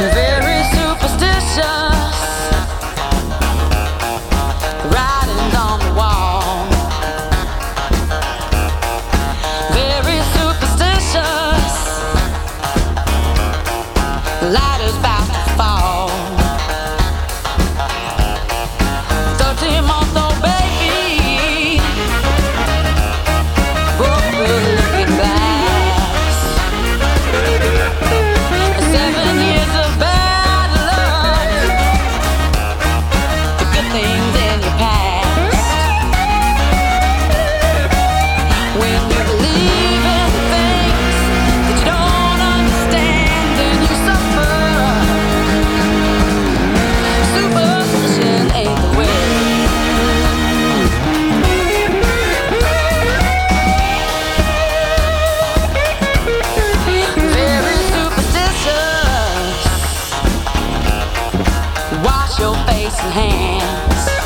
Cause it your face and hands.